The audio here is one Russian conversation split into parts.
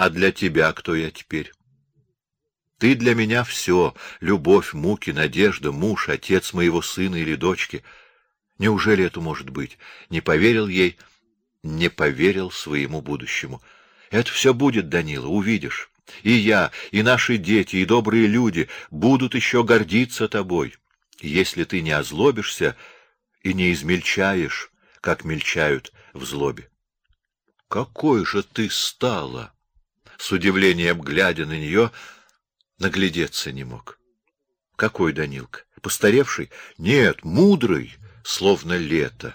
А для тебя кто я теперь? Ты для меня все — любовь, муки, надежда, муж, отец моего сына или дочки. Неужели это может быть? Не поверил ей, не поверил своему будущему. Это все будет, Данила, увидишь. И я, и наши дети, и добрые люди будут еще гордиться тобой. Если ты не озлобишься и не измельчаешь, как мельчают в злобе. Какой же ты стала! С удивлением глядя на нее, наглядеться не мог. Какой Данилка? Постаревший? Нет, мудрый, словно лето.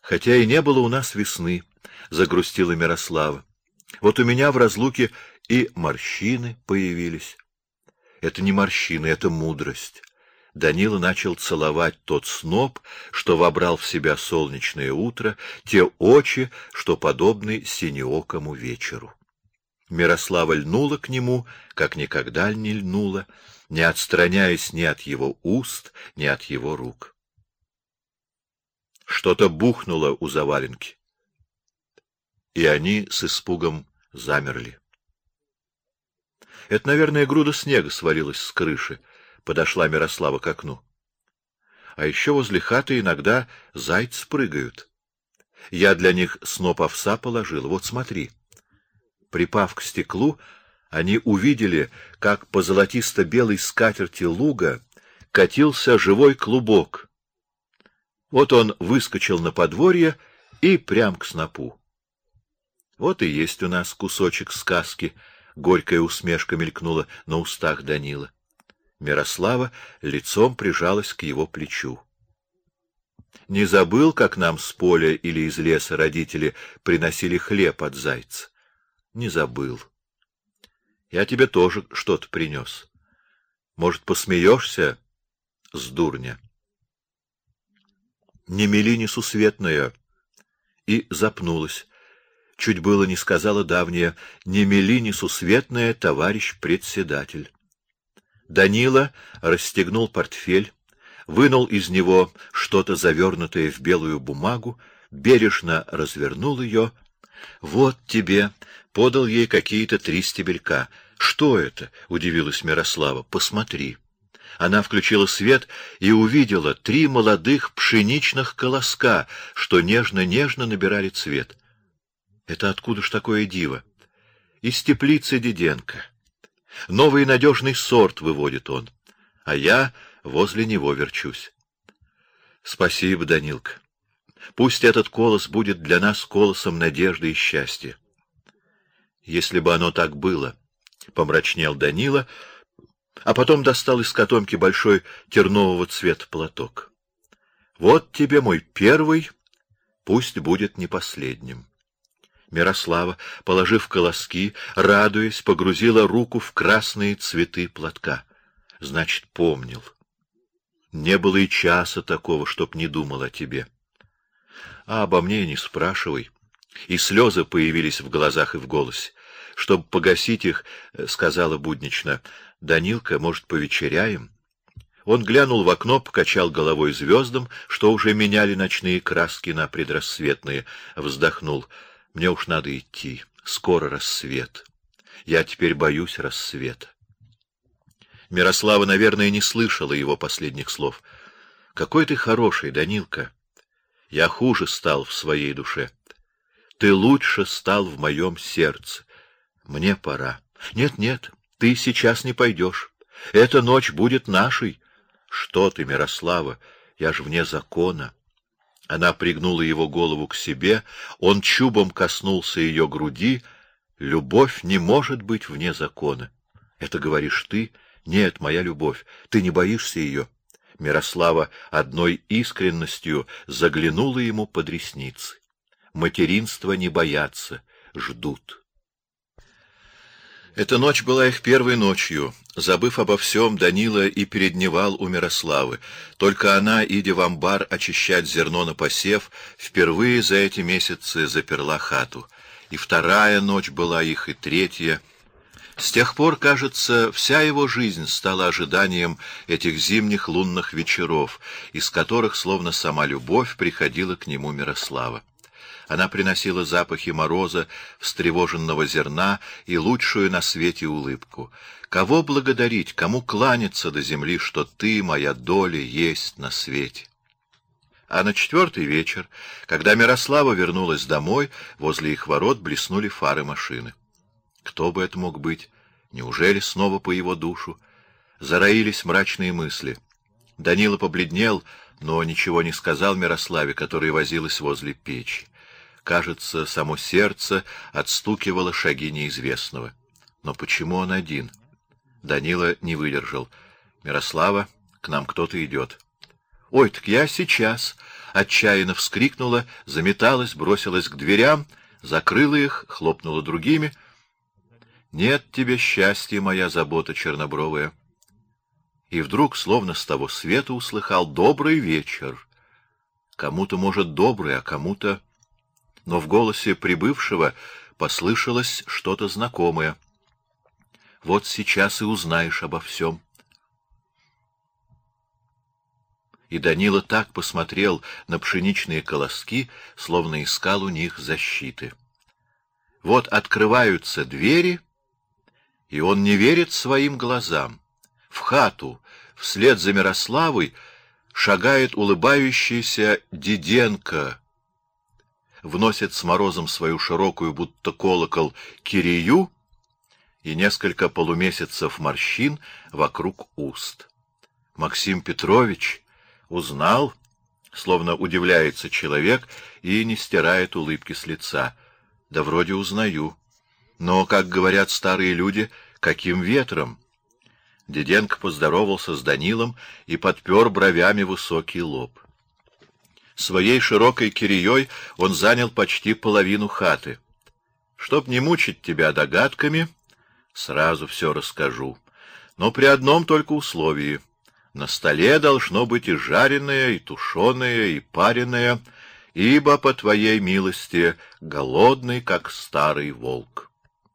Хотя и не было у нас весны, загрустила Мирослава. Вот у меня в разлуке и морщины появились. Это не морщины, это мудрость. Данила начал целовать тот сноп, что вобрал в себя солнечное утро, те очи, что подобны синеокому вечеру. Мирослава льнула к нему, как никогда не льнула, не отстраняясь ни от его уст, ни от его рук. Что-то бухнуло у заваленки, и они с испугом замерли. Это, наверное, груда снега свалилась с крыши, подошла Мирослава к окну. А еще возле хаты иногда зайцы прыгают. Я для них сноп овса положил. Вот смотри. Припав к стеклу, они увидели, как по золотисто-белой скатерти луга катился живой клубок. Вот он выскочил на подворье и прям к снопу. Вот и есть у нас кусочек сказки. Горькая усмешка мелькнула на устах Данила. Мирослава лицом прижалась к его плечу. Не забыл, как нам с поля или из леса родители приносили хлеб от зайца? Не забыл. Я тебе тоже что-то принес. Может, посмеешься с дурня? Не мели несусветная. И запнулась. Чуть было не сказала давняя, не мели несусветная, товарищ председатель. Данила расстегнул портфель, вынул из него что-то завернутое в белую бумагу, бережно развернул ее. Вот тебе, подал ей какие-то три стебелька. Что это? удивилась Мирослава. Посмотри. Она включила свет и увидела три молодых пшеничных колоска, что нежно-нежно набирали цвет. Это откуда ж такое диво? Из теплицы Диденко. Новый надежный сорт выводит он, а я возле него верчусь. Спасибо, Данилка. Пусть этот колос будет для нас колосом надежды и счастья. Если бы оно так было, помрачнел Данила, а потом достал из котомки большой тернового цвета платок. Вот тебе мой первый, пусть будет не последним. Мирослава, положив колоски, радуясь, погрузила руку в красные цветы платка. Значит, помнил. Не было и часа такого, чтоб не думал о тебе. А обо мне не спрашивай. И слезы появились в глазах и в голосе. Чтобы погасить их, э, сказала буднично: "Данилка, может, повечеряем?" Он глянул в окно, покачал головой звездам, что уже меняли ночные краски на предрассветные, вздохнул: мне уж надо идти. Скоро рассвет. Я теперь боюсь рассвета. Мирослава, наверное, не слышала его последних слов. Какой ты хороший, Данилка. Я хуже стал в своей душе. Ты лучше стал в моем сердце. Мне пора. Нет, нет, ты сейчас не пойдешь. Эта ночь будет нашей. Что ты, Мирослава? Я ж вне закона. Она пригнула его голову к себе, он чубом коснулся ее груди. Любовь не может быть вне закона. Это говоришь ты? Нет, моя любовь. Ты не боишься ее? Мирослава одной искренностью заглянула ему под ресницы. Материнство не боятся, ждут. Эта ночь была их первой ночью. Забыв обо всем, Данила и передневал у Мирославы. Только она, идя в амбар очищать зерно на посев, впервые за эти месяцы заперла хату. И вторая ночь была их, и третья. С тех пор, кажется, вся его жизнь стала ожиданием этих зимних лунных вечеров, из которых, словно сама любовь, приходила к нему Мирослава. Она приносила запахи мороза, встревоженного зерна и лучшую на свете улыбку. Кого благодарить, кому кланяться до земли, что ты, моя доля, есть на свете? А на четвертый вечер, когда Мирослава вернулась домой, возле их ворот блеснули фары машины. Кто бы это мог быть? Неужели снова по его душу? Зароились мрачные мысли. Данила побледнел, но ничего не сказал Мирославе, которая возилась возле печи. Кажется, само сердце отстукивало шаги неизвестного. Но почему он один? Данила не выдержал. Мирослава, к нам кто-то идет. Ой, так я сейчас! Отчаянно вскрикнула, заметалась, бросилась к дверям, закрыла их, хлопнула другими. Нет тебе счастья, моя забота чернобровая. И вдруг, словно с того света, услыхал добрый вечер. Кому-то может добрый, а кому-то но в голосе прибывшего послышалось что-то знакомое. Вот сейчас и узнаешь обо всем. И Данила так посмотрел на пшеничные колоски, словно искал у них защиты. Вот открываются двери, и он не верит своим глазам. В хату, вслед за Мирославой, шагает улыбающийся Диденко вносит с морозом свою широкую, будто колокол, кирию и несколько полумесяцев морщин вокруг уст. Максим Петрович узнал, словно удивляется человек и не стирает улыбки с лица. Да вроде узнаю. Но, как говорят старые люди, каким ветром? Деденко поздоровался с Данилом и подпер бровями высокий лоб. Своей широкой кирией он занял почти половину хаты. Чтоб не мучить тебя догадками, сразу все расскажу. Но при одном только условии. На столе должно быть и жареное, и тушеное, и пареное, ибо, по твоей милости, голодный, как старый волк.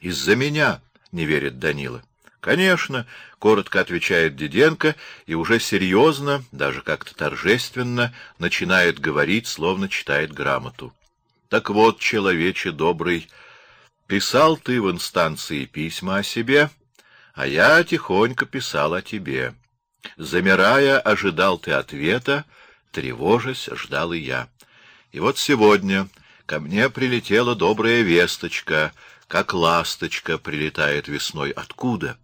Из-за меня, — не верит Данила. Конечно, — коротко отвечает Диденко и уже серьезно, даже как-то торжественно, начинает говорить, словно читает грамоту. Так вот, человече добрый, писал ты в инстанции письма о себе, а я тихонько писал о тебе. Замирая, ожидал ты ответа, тревожась, ждал и я. И вот сегодня ко мне прилетела добрая весточка, как ласточка прилетает весной. Откуда? —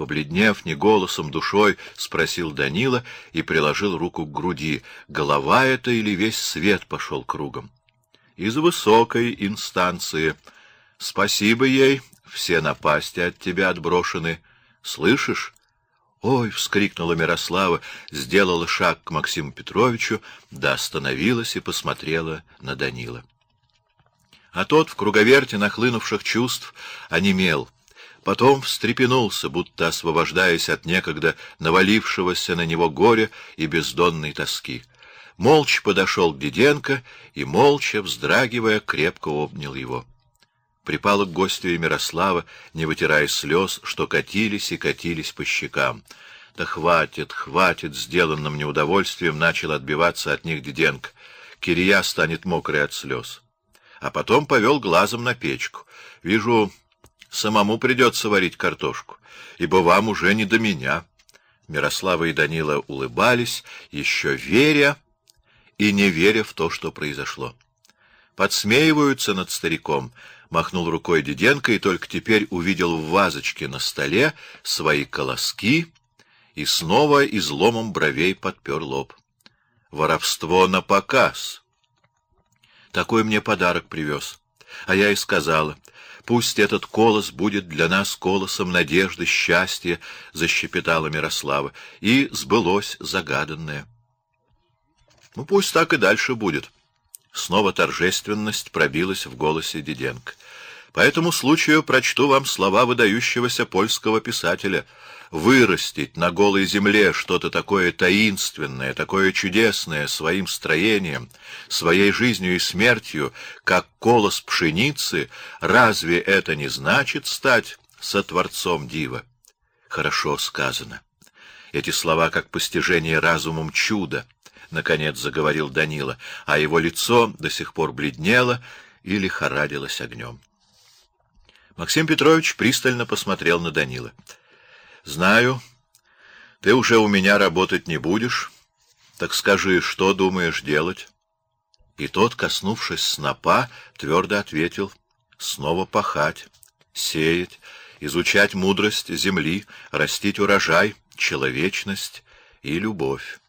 Побледнев, не голосом, душой, спросил Данила и приложил руку к груди. Голова это или весь свет пошел кругом? Из высокой инстанции. Спасибо ей, все напасти от тебя отброшены. Слышишь? Ой, вскрикнула Мирослава, сделала шаг к Максиму Петровичу, да остановилась и посмотрела на Данила. А тот в круговерте нахлынувших чувств онемел — Потом встрепенулся, будто освобождаясь от некогда навалившегося на него горя и бездонной тоски. Молча подошел к Диденко и, молча, вздрагивая, крепко обнял его. Припала к гостю и Мирослава, не вытирая слез, что катились и катились по щекам. Да хватит, хватит, сделанным неудовольствием начал отбиваться от них Диденко. Кирия станет мокрой от слез. А потом повел глазом на печку. Вижу, самому придется варить картошку, ибо вам уже не до меня. Мирослава и Данила улыбались, еще веря и не веря в то, что произошло. Подсмеиваются над стариком, махнул рукой Диденко и только теперь увидел в вазочке на столе свои колоски и снова изломом бровей подпер лоб. Воровство на показ. Такой мне подарок привез. А я и сказала, Пусть этот колос будет для нас колосом надежды, счастья, — защепетала Мирослава, — и сбылось загаданное. Ну, пусть так и дальше будет. Снова торжественность пробилась в голосе Диденко. По этому случаю прочту вам слова выдающегося польского писателя — вырастить на голой земле что-то такое таинственное, такое чудесное своим строением, своей жизнью и смертью, как колос пшеницы, разве это не значит стать сотворцом дива? Хорошо сказано. Эти слова как постижение разумом чуда, — наконец заговорил Данила, а его лицо до сих пор бледнело и лихорадилось огнем. Максим Петрович пристально посмотрел на Данила. — Знаю, ты уже у меня работать не будешь, так скажи, что думаешь делать? И тот, коснувшись снопа, твердо ответил — снова пахать, сеять, изучать мудрость земли, растить урожай, человечность и любовь.